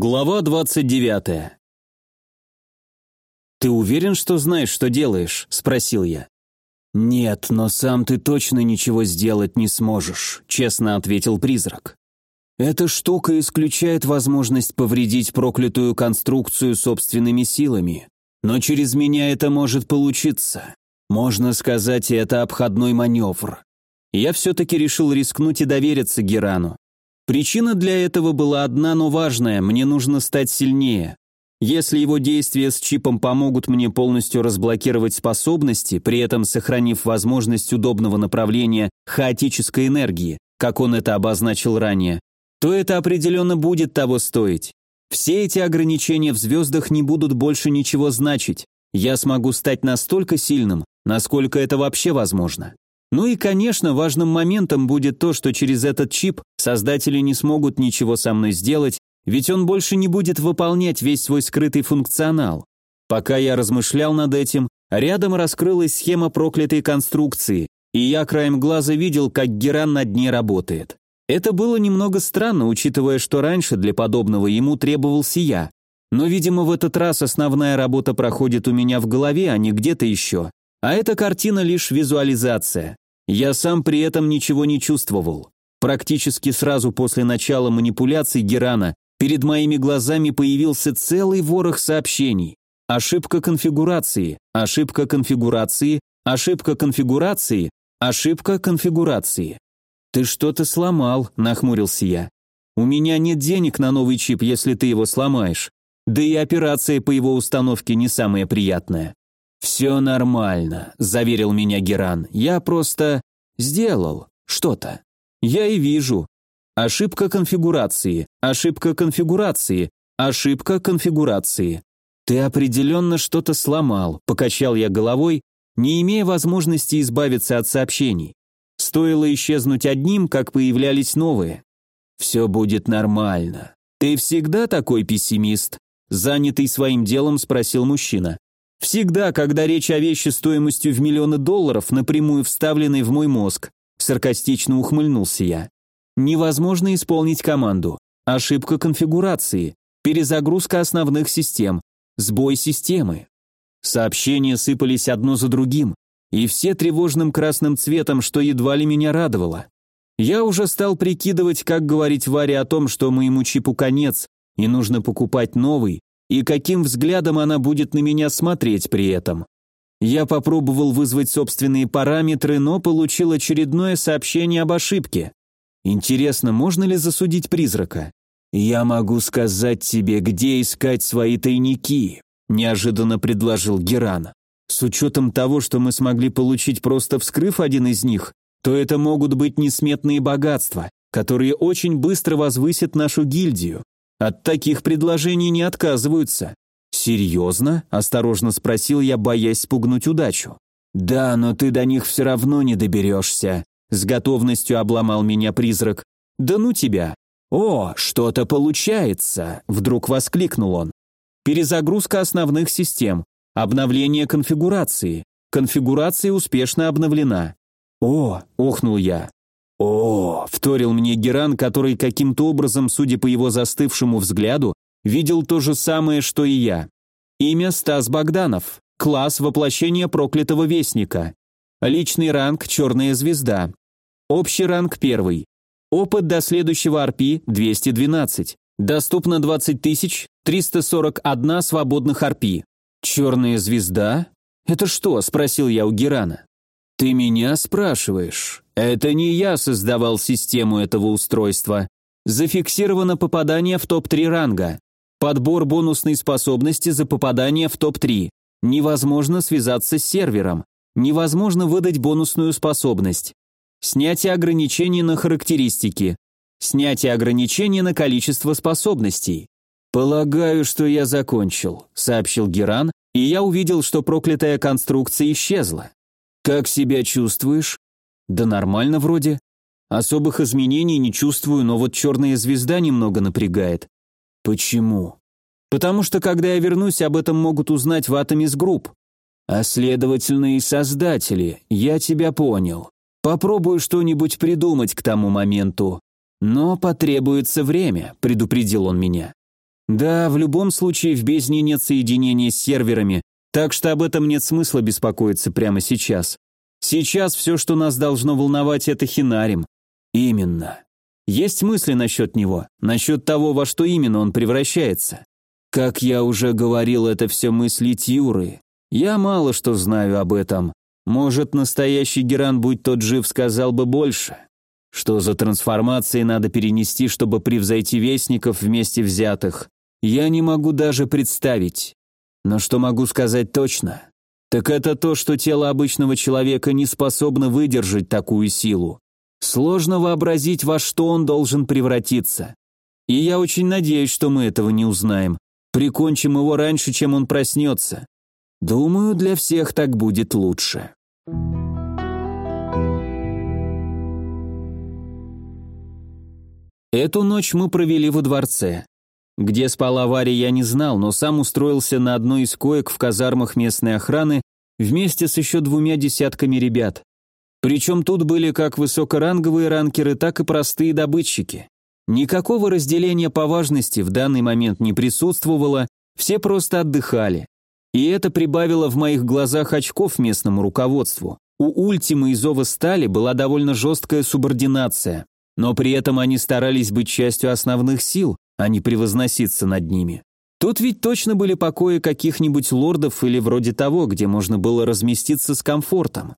Глава 29. «Ты уверен, что знаешь, что делаешь?» – спросил я. «Нет, но сам ты точно ничего сделать не сможешь», – честно ответил призрак. «Эта штука исключает возможность повредить проклятую конструкцию собственными силами, но через меня это может получиться. Можно сказать, это обходной маневр». Я все-таки решил рискнуть и довериться Герану. Причина для этого была одна, но важная – мне нужно стать сильнее. Если его действия с чипом помогут мне полностью разблокировать способности, при этом сохранив возможность удобного направления хаотической энергии, как он это обозначил ранее, то это определенно будет того стоить. Все эти ограничения в звездах не будут больше ничего значить. Я смогу стать настолько сильным, насколько это вообще возможно. Ну и, конечно, важным моментом будет то, что через этот чип создатели не смогут ничего со мной сделать, ведь он больше не будет выполнять весь свой скрытый функционал. Пока я размышлял над этим, рядом раскрылась схема проклятой конструкции, и я краем глаза видел, как Геран над ней работает. Это было немного странно, учитывая, что раньше для подобного ему требовался я. Но, видимо, в этот раз основная работа проходит у меня в голове, а не где-то еще. А эта картина лишь визуализация. Я сам при этом ничего не чувствовал. Практически сразу после начала манипуляций Герана перед моими глазами появился целый ворох сообщений. Ошибка конфигурации, ошибка конфигурации, ошибка конфигурации, ошибка конфигурации. «Ты что-то сломал», — нахмурился я. «У меня нет денег на новый чип, если ты его сломаешь. Да и операция по его установке не самая приятная». «Все нормально», – заверил меня Геран. «Я просто сделал что-то. Я и вижу. Ошибка конфигурации, ошибка конфигурации, ошибка конфигурации. Ты определенно что-то сломал», – покачал я головой, не имея возможности избавиться от сообщений. Стоило исчезнуть одним, как появлялись новые. «Все будет нормально. Ты всегда такой пессимист?» Занятый своим делом спросил мужчина. Всегда, когда речь о вещи стоимостью в миллионы долларов, напрямую вставленной в мой мозг, саркастично ухмыльнулся я. Невозможно исполнить команду. Ошибка конфигурации, перезагрузка основных систем, сбой системы. Сообщения сыпались одно за другим, и все тревожным красным цветом, что едва ли меня радовало. Я уже стал прикидывать, как говорить Варе о том, что моему чипу конец, и нужно покупать новый, и каким взглядом она будет на меня смотреть при этом. Я попробовал вызвать собственные параметры, но получил очередное сообщение об ошибке. Интересно, можно ли засудить призрака? «Я могу сказать тебе, где искать свои тайники», – неожиданно предложил Геран. «С учетом того, что мы смогли получить, просто вскрыв один из них, то это могут быть несметные богатства, которые очень быстро возвысят нашу гильдию. От таких предложений не отказываются. «Серьезно?» – осторожно спросил я, боясь спугнуть удачу. «Да, но ты до них все равно не доберешься», – с готовностью обломал меня призрак. «Да ну тебя!» «О, что-то получается!» – вдруг воскликнул он. «Перезагрузка основных систем, обновление конфигурации. Конфигурация успешно обновлена». «О!» – охнул я. «О!» – вторил мне Геран, который каким-то образом, судя по его застывшему взгляду, видел то же самое, что и я. Имя Стас Богданов. Класс воплощения проклятого вестника. Личный ранг «Черная звезда». Общий ранг первый. Опыт до следующего арпи 212. Доступно 20 341 свободных арпи. «Черная звезда? Это что?» – спросил я у Герана. «Ты меня спрашиваешь?» Это не я создавал систему этого устройства. Зафиксировано попадание в топ-3 ранга. Подбор бонусной способности за попадание в топ-3. Невозможно связаться с сервером. Невозможно выдать бонусную способность. Снятие ограничений на характеристики. Снятие ограничений на количество способностей. «Полагаю, что я закончил», — сообщил Геран, и я увидел, что проклятая конструкция исчезла. «Как себя чувствуешь?» Да нормально вроде. Особых изменений не чувствую, но вот черная звезда немного напрягает. Почему? Потому что когда я вернусь, об этом могут узнать в Атомис Групп. А следовательно и создатели. Я тебя понял. Попробую что-нибудь придумать к тому моменту. Но потребуется время, предупредил он меня. Да, в любом случае в бездне нет соединения с серверами, так что об этом нет смысла беспокоиться прямо сейчас. Сейчас все, что нас должно волновать, это Хинарим. Именно. Есть мысли насчет него, насчет того, во что именно он превращается. Как я уже говорил, это все мысли Тьюры. Я мало что знаю об этом. Может, настоящий Геран, будь тот жив, сказал бы больше. Что за трансформации надо перенести, чтобы превзойти вестников вместе взятых, я не могу даже представить. Но что могу сказать точно? Так это то, что тело обычного человека не способно выдержать такую силу. Сложно вообразить, во что он должен превратиться. И я очень надеюсь, что мы этого не узнаем. Прикончим его раньше, чем он проснется. Думаю, для всех так будет лучше. Эту ночь мы провели во дворце. Где спала Варя, я не знал, но сам устроился на одной из коек в казармах местной охраны вместе с еще двумя десятками ребят. Причем тут были как высокоранговые ранкеры, так и простые добытчики. Никакого разделения по важности в данный момент не присутствовало, все просто отдыхали. И это прибавило в моих глазах очков местному руководству. У Ультимы и Зова Стали была довольно жесткая субординация, но при этом они старались быть частью основных сил, а не превозноситься над ними. Тут ведь точно были покои каких-нибудь лордов или вроде того, где можно было разместиться с комфортом.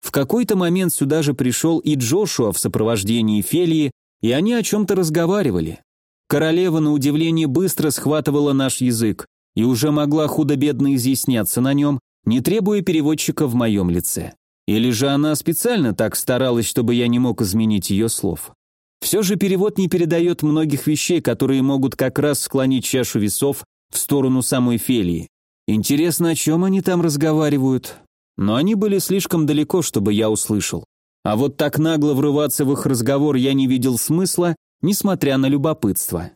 В какой-то момент сюда же пришел и Джошуа в сопровождении Фелии, и они о чем-то разговаривали. Королева, на удивление, быстро схватывала наш язык и уже могла худо-бедно изъясняться на нем, не требуя переводчика в моем лице. Или же она специально так старалась, чтобы я не мог изменить ее слов. Все же перевод не передает многих вещей, которые могут как раз склонить чашу весов в сторону самой Фелии. Интересно, о чем они там разговаривают? Но они были слишком далеко, чтобы я услышал. А вот так нагло врываться в их разговор я не видел смысла, несмотря на любопытство.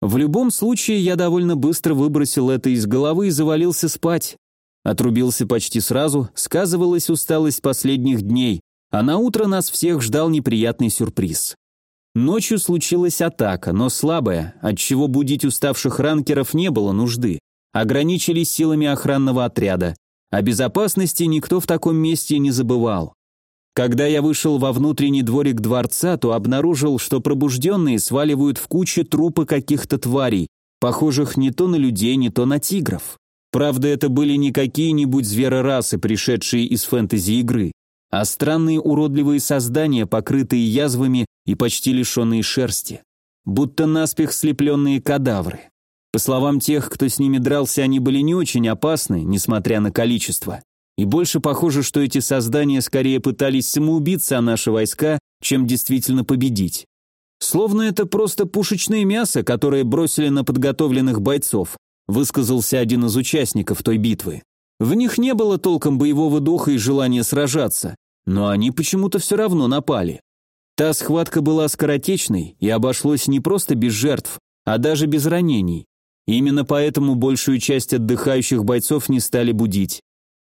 В любом случае, я довольно быстро выбросил это из головы и завалился спать. Отрубился почти сразу, сказывалась усталость последних дней, а на утро нас всех ждал неприятный сюрприз. Ночью случилась атака, но слабая, отчего будить уставших ранкеров не было нужды. Ограничились силами охранного отряда. О безопасности никто в таком месте не забывал. Когда я вышел во внутренний дворик дворца, то обнаружил, что пробужденные сваливают в кучу трупы каких-то тварей, похожих не то на людей, не то на тигров. Правда, это были не какие-нибудь зверорасы, пришедшие из фэнтези-игры а странные уродливые создания, покрытые язвами и почти лишенные шерсти. Будто наспех слепленные кадавры. По словам тех, кто с ними дрался, они были не очень опасны, несмотря на количество. И больше похоже, что эти создания скорее пытались самоубиться о наши войска, чем действительно победить. Словно это просто пушечное мясо, которое бросили на подготовленных бойцов, высказался один из участников той битвы. В них не было толком боевого духа и желания сражаться, но они почему-то все равно напали. Та схватка была скоротечной и обошлось не просто без жертв, а даже без ранений. Именно поэтому большую часть отдыхающих бойцов не стали будить.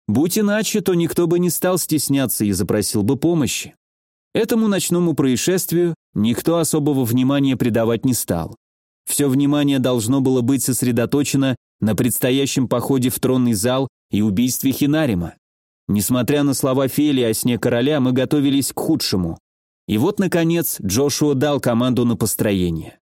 Будь иначе, то никто бы не стал стесняться и запросил бы помощи. Этому ночному происшествию никто особого внимания придавать не стал. Все внимание должно было быть сосредоточено на предстоящем походе в тронный зал и убийстве Хинарима. Несмотря на слова Фели о сне короля, мы готовились к худшему. И вот, наконец, Джошуа дал команду на построение.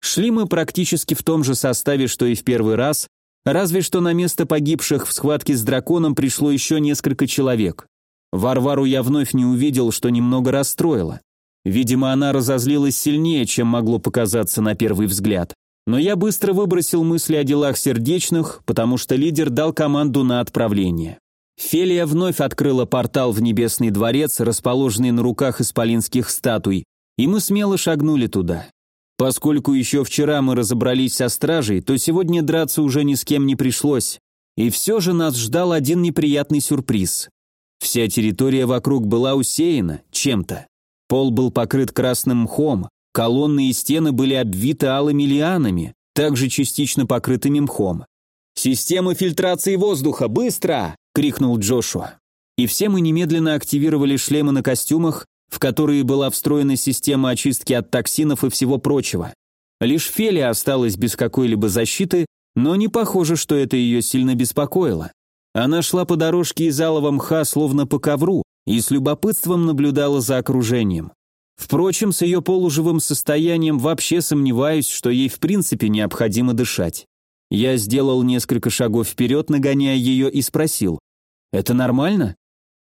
Шли мы практически в том же составе, что и в первый раз, разве что на место погибших в схватке с драконом пришло еще несколько человек. Варвару я вновь не увидел, что немного расстроило. Видимо, она разозлилась сильнее, чем могло показаться на первый взгляд. Но я быстро выбросил мысли о делах сердечных, потому что лидер дал команду на отправление. Фелия вновь открыла портал в Небесный дворец, расположенный на руках исполинских статуй, и мы смело шагнули туда. Поскольку еще вчера мы разобрались со стражей, то сегодня драться уже ни с кем не пришлось. И все же нас ждал один неприятный сюрприз. Вся территория вокруг была усеяна чем-то. Пол был покрыт красным мхом, колонны и стены были обвиты алыми лианами, также частично покрытыми мхом. «Система фильтрации воздуха, быстро!» — крикнул Джошуа. И все мы немедленно активировали шлемы на костюмах, в которые была встроена система очистки от токсинов и всего прочего. Лишь Фелия осталась без какой-либо защиты, но не похоже, что это ее сильно беспокоило. Она шла по дорожке из алого мха, словно по ковру, и с любопытством наблюдала за окружением. Впрочем, с ее полуживым состоянием вообще сомневаюсь, что ей в принципе необходимо дышать. Я сделал несколько шагов вперед, нагоняя ее, и спросил, «Это нормально?»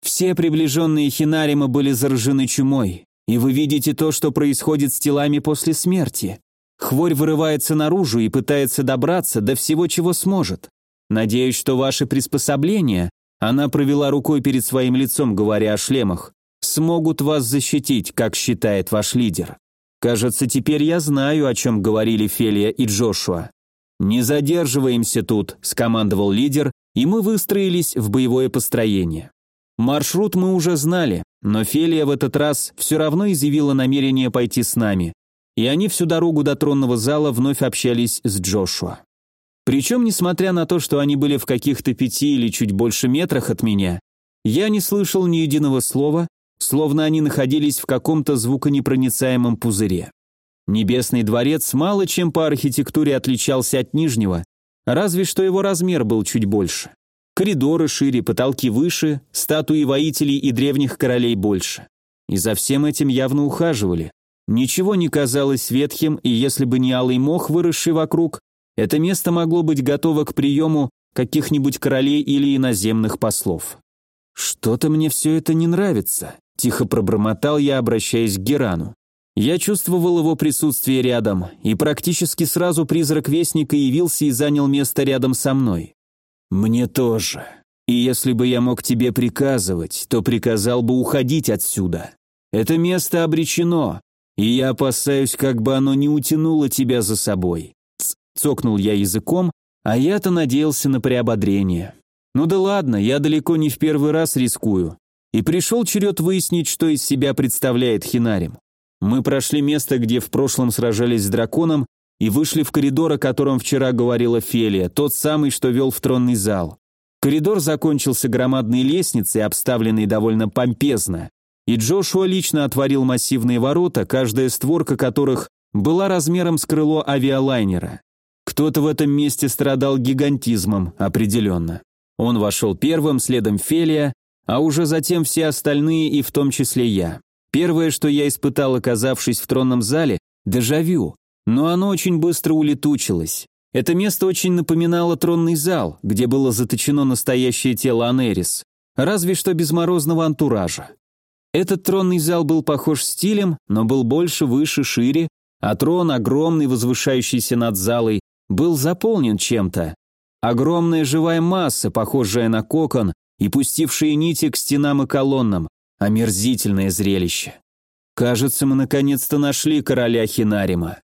Все приближенные Хинарима были заражены чумой, и вы видите то, что происходит с телами после смерти. Хворь вырывается наружу и пытается добраться до всего, чего сможет. Надеюсь, что ваши приспособления, она провела рукой перед своим лицом, говоря о шлемах, смогут вас защитить, как считает ваш лидер. Кажется, теперь я знаю, о чем говорили Фелия и Джошуа. «Не задерживаемся тут», – скомандовал лидер, и мы выстроились в боевое построение. Маршрут мы уже знали, но Фелия в этот раз все равно изъявила намерение пойти с нами, и они всю дорогу до тронного зала вновь общались с Джошуа. Причем, несмотря на то, что они были в каких-то пяти или чуть больше метрах от меня, я не слышал ни единого слова, словно они находились в каком-то звуконепроницаемом пузыре. Небесный дворец мало чем по архитектуре отличался от Нижнего, разве что его размер был чуть больше. Коридоры шире, потолки выше, статуи воителей и древних королей больше. И за всем этим явно ухаживали. Ничего не казалось ветхим, и если бы не алый мох, выросший вокруг, это место могло быть готово к приему каких-нибудь королей или иноземных послов. «Что-то мне все это не нравится», – тихо пробормотал я, обращаясь к Герану. Я чувствовал его присутствие рядом, и практически сразу призрак Вестника явился и занял место рядом со мной. «Мне тоже. И если бы я мог тебе приказывать, то приказал бы уходить отсюда. Это место обречено, и я опасаюсь, как бы оно не утянуло тебя за собой». Ц цокнул я языком, а я-то надеялся на приободрение. «Ну да ладно, я далеко не в первый раз рискую. И пришел черед выяснить, что из себя представляет Хинарим. Мы прошли место, где в прошлом сражались с драконом, и вышли в коридор, о котором вчера говорила Фелия, тот самый, что вел в тронный зал. Коридор закончился громадной лестницей, обставленной довольно помпезно, и Джошуа лично отворил массивные ворота, каждая створка которых была размером с крыло авиалайнера. Кто-то в этом месте страдал гигантизмом, определенно. Он вошел первым, следом Фелия, а уже затем все остальные и в том числе я. Первое, что я испытал, оказавшись в тронном зале – дежавю. Но оно очень быстро улетучилось. Это место очень напоминало тронный зал, где было заточено настоящее тело Анерис, разве что без морозного антуража. Этот тронный зал был похож стилем, но был больше, выше, шире, а трон, огромный, возвышающийся над залой, был заполнен чем-то. Огромная живая масса, похожая на кокон, и пустившие нити к стенам и колоннам. Омерзительное зрелище. Кажется, мы наконец-то нашли короля Хинарима.